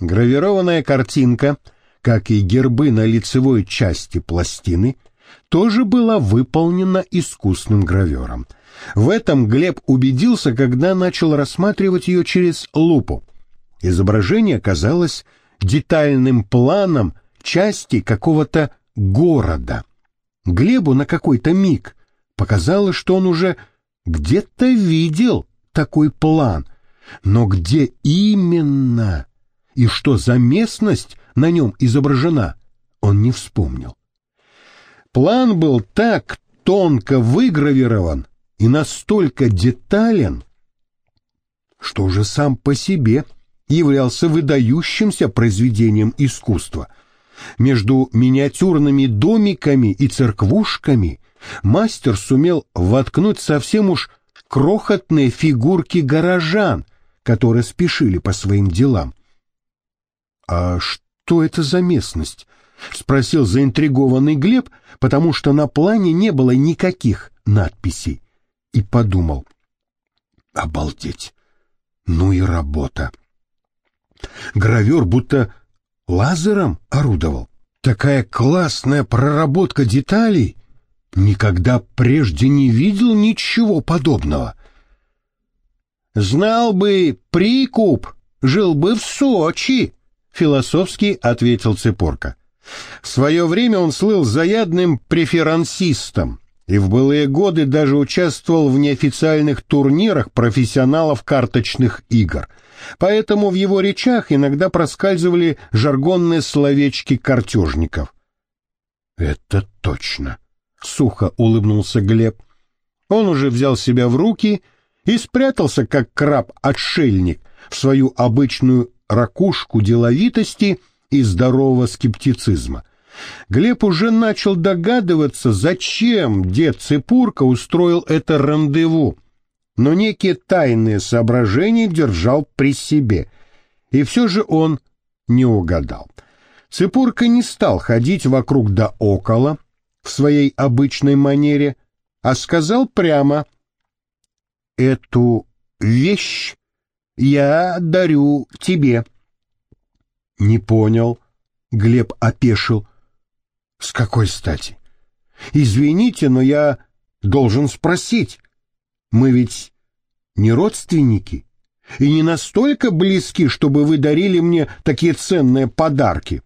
Гравированная картинка, как и гербы на лицевой части пластины, тоже была выполнена искусным гравером. В этом Глеб убедился, когда начал рассматривать ее через лупу. Изображение казалось детальным планом части какого-то города. Глебу на какой-то миг показалось, что он уже где-то видел такой план, но где именно и что за местность на нем изображена, он не вспомнил. План был так тонко выгравирован и настолько детален, что уже сам по себе являлся выдающимся произведением искусства. Между миниатюрными домиками и церквушками мастер сумел воткнуть совсем уж крохотные фигурки горожан, которые спешили по своим делам. А что это за местность? — спросил заинтригованный Глеб, потому что на плане не было никаких надписей. И подумал. Обалдеть! Ну и работа! Гравер будто лазером орудовал. Такая классная проработка деталей! Никогда прежде не видел ничего подобного. «Знал бы прикуп, жил бы в Сочи», — философски ответил Цепорка. В свое время он слыл заядлым преферансистом и в былые годы даже участвовал в неофициальных турнирах профессионалов карточных игр. Поэтому в его речах иногда проскальзывали жаргонные словечки картежников. «Это точно», — сухо улыбнулся Глеб. Он уже взял себя в руки и спрятался, как краб-отшельник, в свою обычную ракушку деловитости — и здорового скептицизма. Глеб уже начал догадываться, зачем дед Цепурка устроил это рандеву, но некие тайные соображения держал при себе, и все же он не угадал. Цепурка не стал ходить вокруг да около в своей обычной манере, а сказал прямо «Эту вещь я дарю тебе». Не понял. Глеб опешил. С какой стати? Извините, но я должен спросить. Мы ведь не родственники и не настолько близки, чтобы вы дарили мне такие ценные подарки.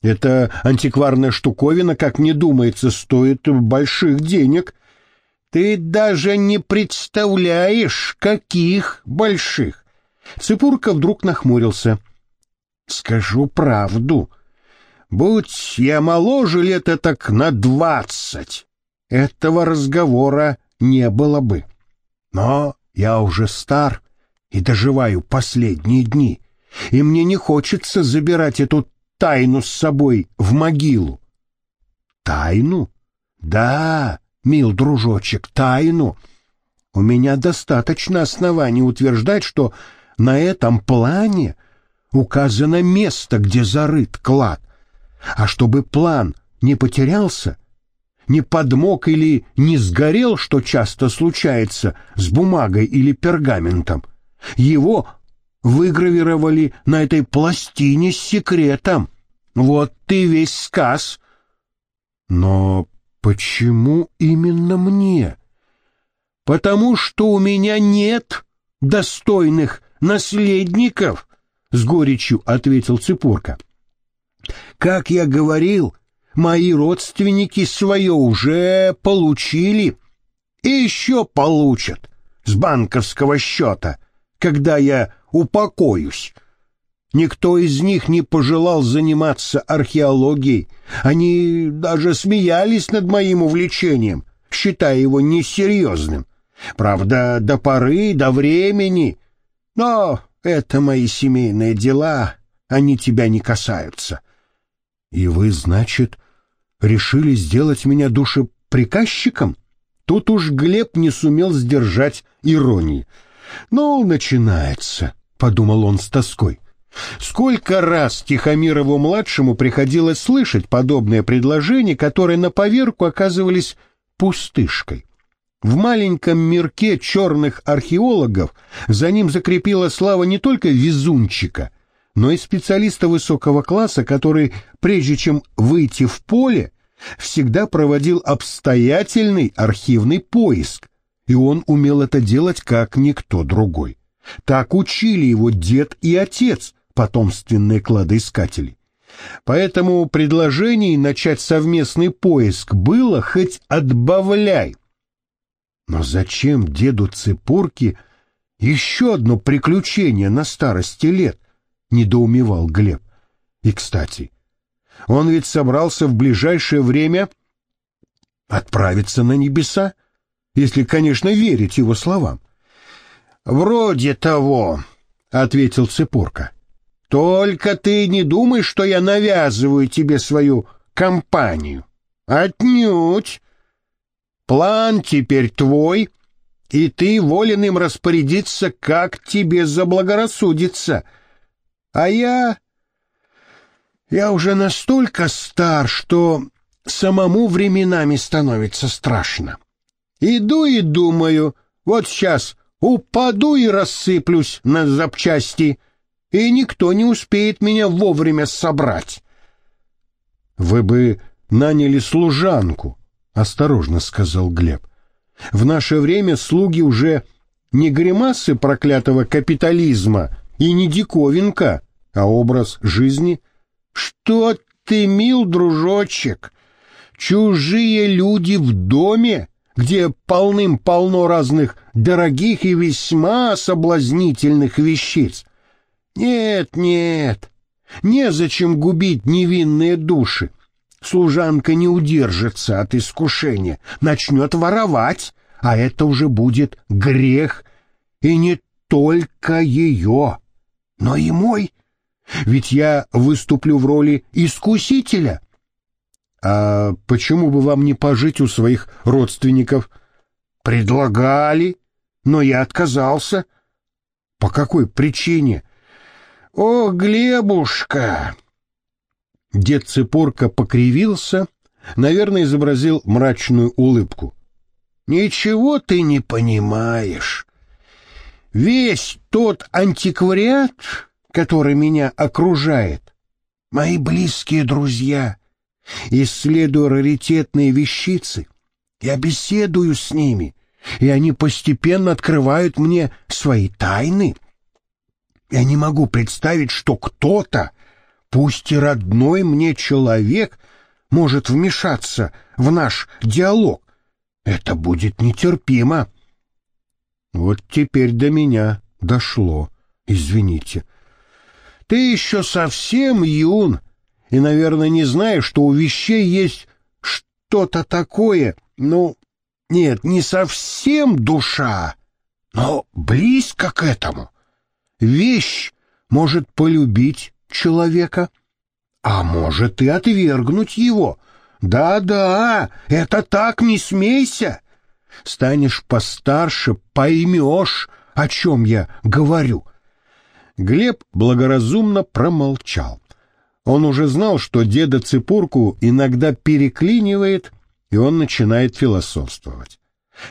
Эта антикварная штуковина, как мне думается, стоит больших денег. Ты даже не представляешь, каких больших. Цыпурка вдруг нахмурился. Скажу правду. Будь я моложе лет так на двадцать, этого разговора не было бы. Но я уже стар и доживаю последние дни, и мне не хочется забирать эту тайну с собой в могилу. Тайну? Да, мил дружочек, тайну. У меня достаточно оснований утверждать, что на этом плане — указано место, где зарыт клад. А чтобы план не потерялся, не подмок или не сгорел, что часто случается с бумагой или пергаментом, его выгравировали на этой пластине с секретом. Вот ты весь сказ. Но почему именно мне? Потому что у меня нет достойных наследников. — с горечью ответил Цыпорка. «Как я говорил, мои родственники свое уже получили и еще получат с банковского счета, когда я упокоюсь. Никто из них не пожелал заниматься археологией. Они даже смеялись над моим увлечением, считая его несерьезным. Правда, до поры, до времени. Но это мои семейные дела, они тебя не касаются. И вы, значит, решили сделать меня душеприказчиком? Тут уж Глеб не сумел сдержать иронии. Ну, начинается, подумал он с тоской. Сколько раз Тихомирову-младшему приходилось слышать подобные предложения, которые на поверку оказывались пустышкой. В маленьком мирке черных археологов за ним закрепила слава не только везунчика, но и специалиста высокого класса, который, прежде чем выйти в поле, всегда проводил обстоятельный архивный поиск, и он умел это делать как никто другой. Так учили его дед и отец, потомственные кладоискатели. Поэтому предложений начать совместный поиск было хоть отбавляй. Но зачем деду Цепурке еще одно приключение на старости лет? Недоумевал Глеб. И, кстати, он ведь собрался в ближайшее время отправиться на небеса, если, конечно, верить его словам. «Вроде того», — ответил Цепурка. «Только ты не думай, что я навязываю тебе свою компанию. Отнюдь. План теперь твой, и ты волен им распорядиться, как тебе заблагорассудится. А я... Я уже настолько стар, что самому временами становится страшно. Иду и думаю, вот сейчас упаду и рассыплюсь на запчасти, и никто не успеет меня вовремя собрать. Вы бы наняли служанку, осторожно сказал Глеб. В наше время слуги уже не гримасы проклятого капитализма и не диковинка, а образ жизни. Что ты, мил дружочек, чужие люди в доме где полным-полно разных дорогих и весьма соблазнительных вещиц. Нет, нет, незачем губить невинные души. Служанка не удержится от искушения, начнет воровать, а это уже будет грех, и не только ее, но и мой. Ведь я выступлю в роли искусителя, а почему бы вам не пожить у своих родственников? Предлагали, но я отказался. По какой причине? О, Глебушка! Дед Цепорка покривился, наверное, изобразил мрачную улыбку. Ничего ты не понимаешь. Весь тот антиквариат, который меня окружает, мои близкие друзья — исследую раритетные вещицы, я беседую с ними, и они постепенно открывают мне свои тайны. Я не могу представить, что кто-то, пусть и родной мне человек, может вмешаться в наш диалог. Это будет нетерпимо. Вот теперь до меня дошло, извините. Ты еще совсем юн, и, наверное, не знаю, что у вещей есть что-то такое, ну, нет, не совсем душа, но близко к этому. Вещь может полюбить человека, а может и отвергнуть его. Да-да, это так, не смейся. Станешь постарше, поймешь, о чем я говорю. Глеб благоразумно промолчал. Он уже знал, что деда Цепурку иногда переклинивает, и он начинает философствовать.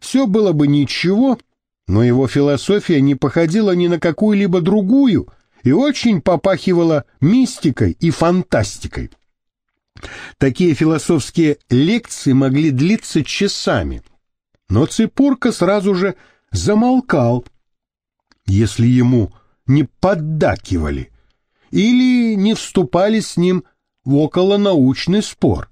Все было бы ничего, но его философия не походила ни на какую-либо другую и очень попахивала мистикой и фантастикой. Такие философские лекции могли длиться часами, но Цепурка сразу же замолкал, если ему не поддакивали или не вступали с ним в околонаучный спор.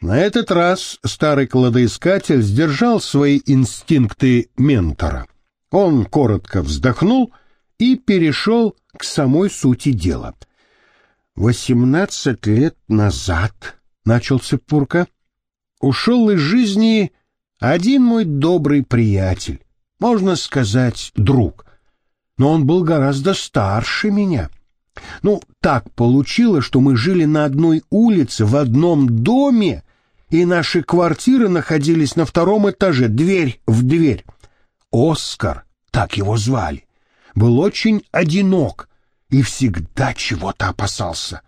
На этот раз старый кладоискатель сдержал свои инстинкты ментора. Он коротко вздохнул и перешел к самой сути дела. «Восемнадцать лет назад», — начал Цепурка, — «ушел из жизни один мой добрый приятель, можно сказать, друг, но он был гораздо старше меня». Ну, так получилось, что мы жили на одной улице, в одном доме, и наши квартиры находились на втором этаже, дверь в дверь. Оскар, так его звали, был очень одинок и всегда чего-то опасался.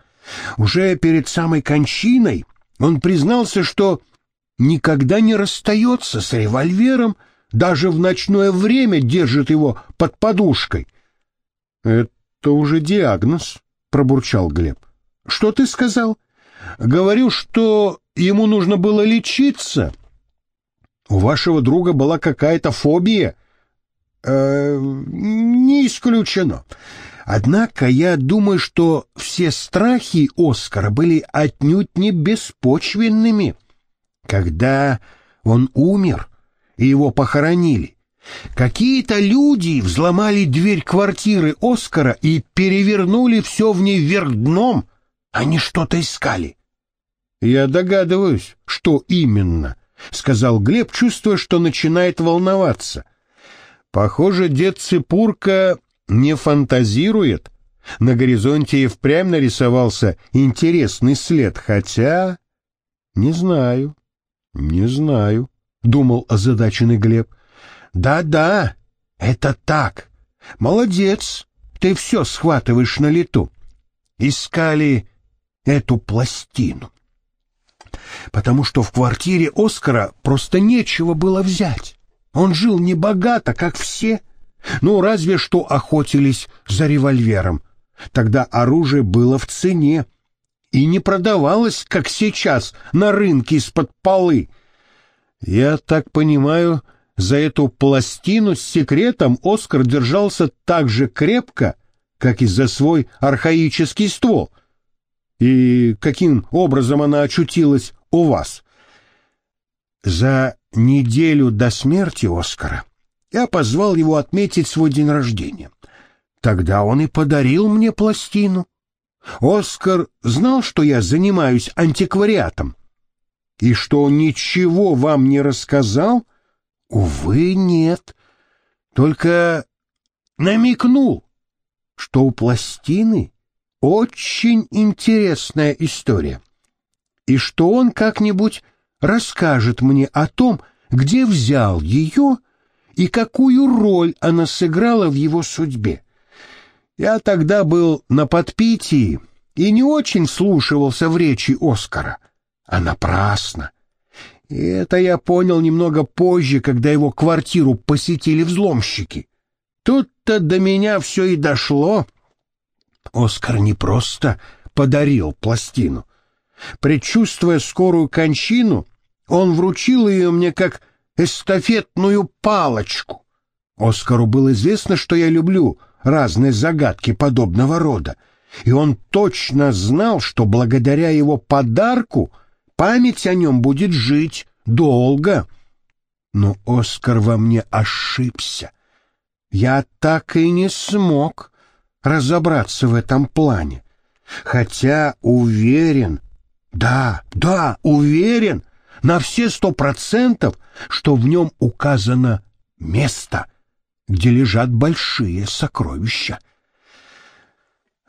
Уже перед самой кончиной он признался, что никогда не расстается с револьвером, даже в ночное время держит его под подушкой. Это уже диагноз, пробурчал Глеб. Что ты сказал? Говорю, что ему нужно было лечиться. У вашего друга была какая-то фобия. Э, не исключено. Однако я думаю, что все страхи Оскара были отнюдь не беспочвенными. Когда он умер и его похоронили, какие-то люди взломали дверь квартиры Оскара и перевернули все в ней вверх дном. Они что-то искали. Я догадываюсь, что именно, сказал Глеб, чувствуя, что начинает волноваться. Похоже, дед Цепурка не фантазирует. На горизонте и впрямь нарисовался интересный след, хотя... Не знаю, не знаю, думал озадаченный Глеб. Да-да, это так. Молодец, ты все схватываешь на лету. Искали эту пластину. Потому что в квартире Оскара просто нечего было взять. Он жил небогато, как все. Ну, разве что охотились за револьвером. Тогда оружие было в цене и не продавалось, как сейчас, на рынке из-под полы. Я так понимаю, за эту пластину с секретом Оскар держался так же крепко, как и за свой архаический ствол. И каким образом она очутилась у вас? За неделю до смерти Оскара я позвал его отметить свой день рождения. Тогда он и подарил мне пластину. Оскар знал, что я занимаюсь антиквариатом. И что он ничего вам не рассказал? Увы, нет. Только намекнул, что у пластины очень интересная история, и что он как-нибудь расскажет мне о том, где взял ее и какую роль она сыграла в его судьбе. Я тогда был на подпитии и не очень слушался в речи Оскара, а напрасно. И это я понял немного позже, когда его квартиру посетили взломщики. Тут-то до меня все и дошло. Оскар не просто подарил пластину. Предчувствуя скорую кончину, он вручил ее мне как эстафетную палочку. Оскару было известно, что я люблю разные загадки подобного рода, и он точно знал, что благодаря его подарку память о нем будет жить долго. Но Оскар во мне ошибся. Я так и не смог разобраться в этом плане, хотя уверен, да, да, уверен, на все сто процентов, что в нем указано место, где лежат большие сокровища.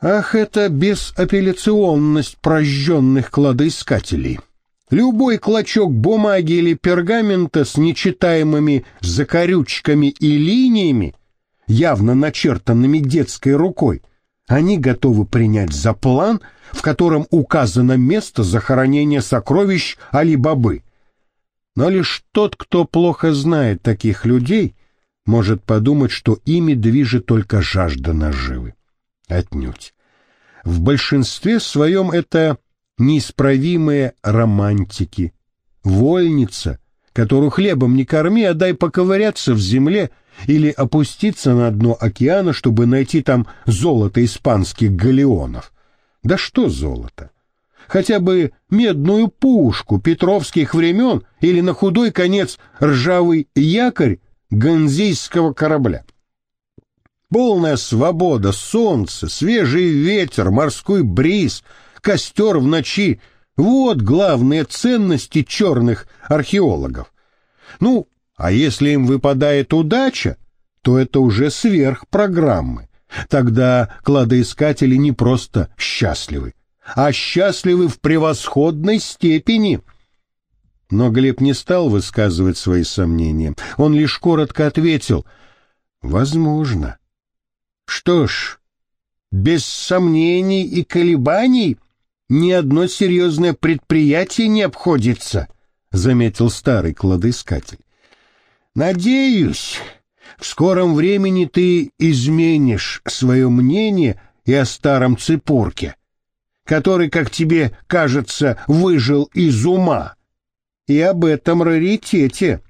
Ах, это безапелляционность прожженных кладоискателей! Любой клочок бумаги или пергамента с нечитаемыми закорючками и линиями, явно начертанными детской рукой, они готовы принять за план, в котором указано место захоронения сокровищ Али-Бабы. Но лишь тот, кто плохо знает таких людей, может подумать, что ими движет только жажда наживы. Отнюдь. В большинстве своем это неисправимые романтики, вольница, которую хлебом не корми, а дай поковыряться в земле или опуститься на дно океана, чтобы найти там золото испанских галеонов. Да что золото? Хотя бы медную пушку петровских времен или на худой конец ржавый якорь ганзейского корабля. Полная свобода, солнце, свежий ветер, морской бриз, костер в ночи — вот главные ценности черных археологов. Ну, а если им выпадает удача, то это уже сверх программы. Тогда кладоискатели не просто счастливы, а счастливы в превосходной степени. Но Глеб не стал высказывать свои сомнения. Он лишь коротко ответил «Возможно». Что ж, без сомнений и колебаний ни одно серьезное предприятие не обходится, заметил старый кладоискатель. Надеюсь, в скором времени ты изменишь свое мнение и о старом цепурке, который, как тебе кажется, выжил из ума, и об этом раритете.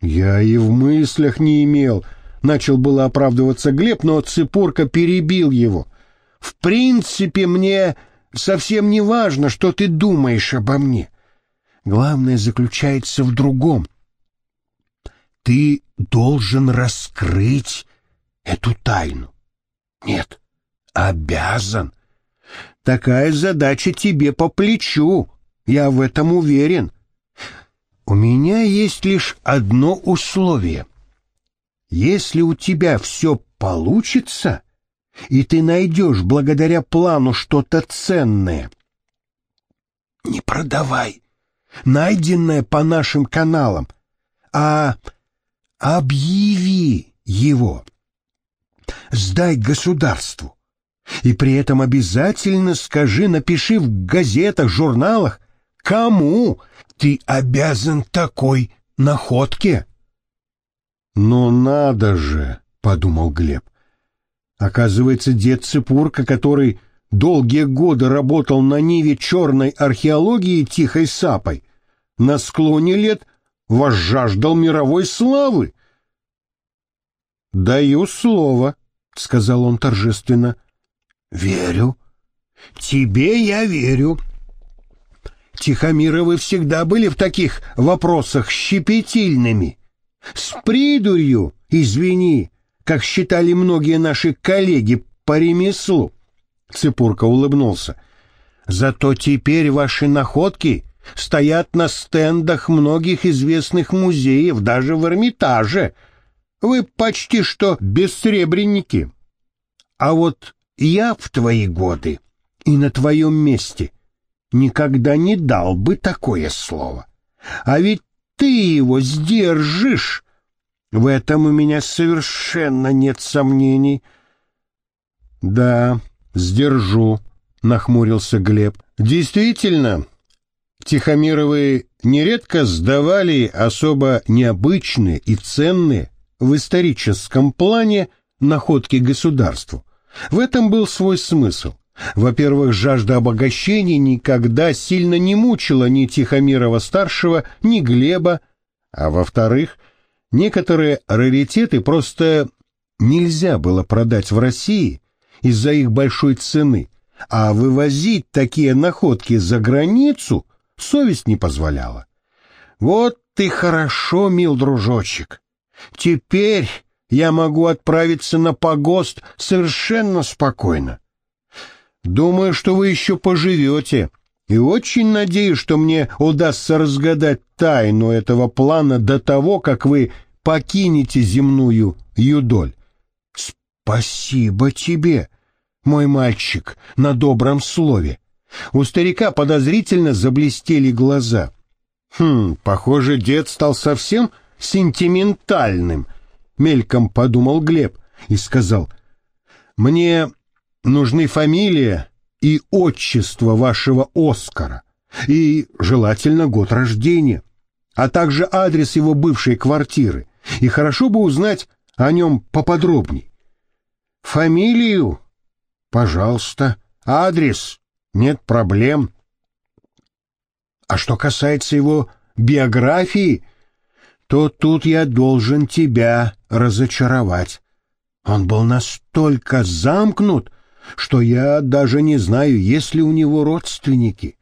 Я и в мыслях не имел, начал было оправдываться Глеб, но цепурка перебил его. В принципе, мне совсем не важно, что ты думаешь обо мне. Главное заключается в другом. Ты должен раскрыть эту тайну. Нет, обязан. Такая задача тебе по плечу, я в этом уверен. У меня есть лишь одно условие. Если у тебя все получится, и ты найдешь благодаря плану что-то ценное, не продавай найденное по нашим каналам, а объяви его. Сдай государству. И при этом обязательно скажи, напиши в газетах, журналах, кому ты обязан такой находке. «Ну надо же!» — подумал Глеб. Оказывается, дед Цепурка, который долгие годы работал на ниве черной археологии тихой сапой, на склоне лет возжаждал мировой славы. «Даю слово», — сказал он торжественно. «Верю. Тебе я верю. Тихомировы всегда были в таких вопросах щепетильными. С придурью, извини, как считали многие наши коллеги по ремеслу». Цепурка улыбнулся. «Зато теперь ваши находки стоят на стендах многих известных музеев, даже в Эрмитаже. Вы почти что бессребренники. А вот я в твои годы и на твоем месте никогда не дал бы такое слово. А ведь ты его сдержишь. В этом у меня совершенно нет сомнений. Да, сдержу, нахмурился Глеб. Действительно, Тихомировы нередко сдавали особо необычные и ценные в историческом плане находки государству. В этом был свой смысл. Во-первых, жажда обогащения никогда сильно не мучила ни Тихомирова-старшего, ни Глеба, а во-вторых, некоторые раритеты просто нельзя было продать в России из-за их большой цены, а вывозить такие находки за границу совесть не позволяла. Вот ты хорошо, мил дружочек. Теперь я могу отправиться на погост совершенно спокойно. Думаю, что вы еще поживете, и очень надеюсь, что мне удастся разгадать тайну этого плана до того, как вы покинете земную юдоль. Спасибо тебе, мой мальчик, на добром слове. У старика подозрительно заблестели глаза. Хм, похоже, дед стал совсем сентиментальным, мельком подумал Глеб и сказал, «Мне нужны фамилия и отчество вашего Оскара, и желательно год рождения, а также адрес его бывшей квартиры, и хорошо бы узнать о нем поподробней. Фамилию? Пожалуйста. Адрес? Нет проблем. А что касается его биографии, то тут я должен тебя разочаровать. Он был настолько замкнут, что я даже не знаю, есть ли у него родственники.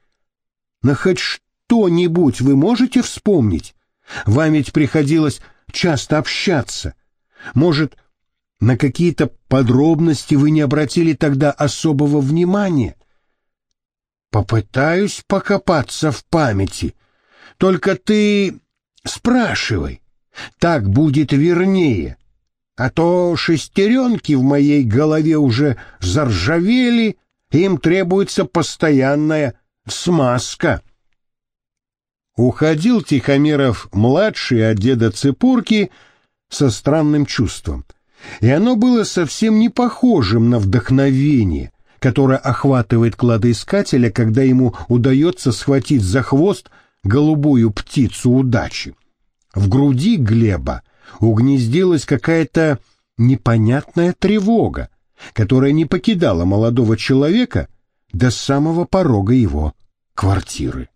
Но хоть что-нибудь вы можете вспомнить? Вам ведь приходилось часто общаться. Может, на какие-то подробности вы не обратили тогда особого внимания? Попытаюсь покопаться в памяти. Только ты Спрашивай, так будет вернее. А то шестеренки в моей голове уже заржавели, им требуется постоянная смазка. Уходил Тихомиров-младший от деда Цепурки со странным чувством, и оно было совсем не похожим на вдохновение, которое охватывает кладоискателя, когда ему удается схватить за хвост голубую птицу удачи. В груди Глеба угнездилась какая-то непонятная тревога, которая не покидала молодого человека до самого порога его квартиры.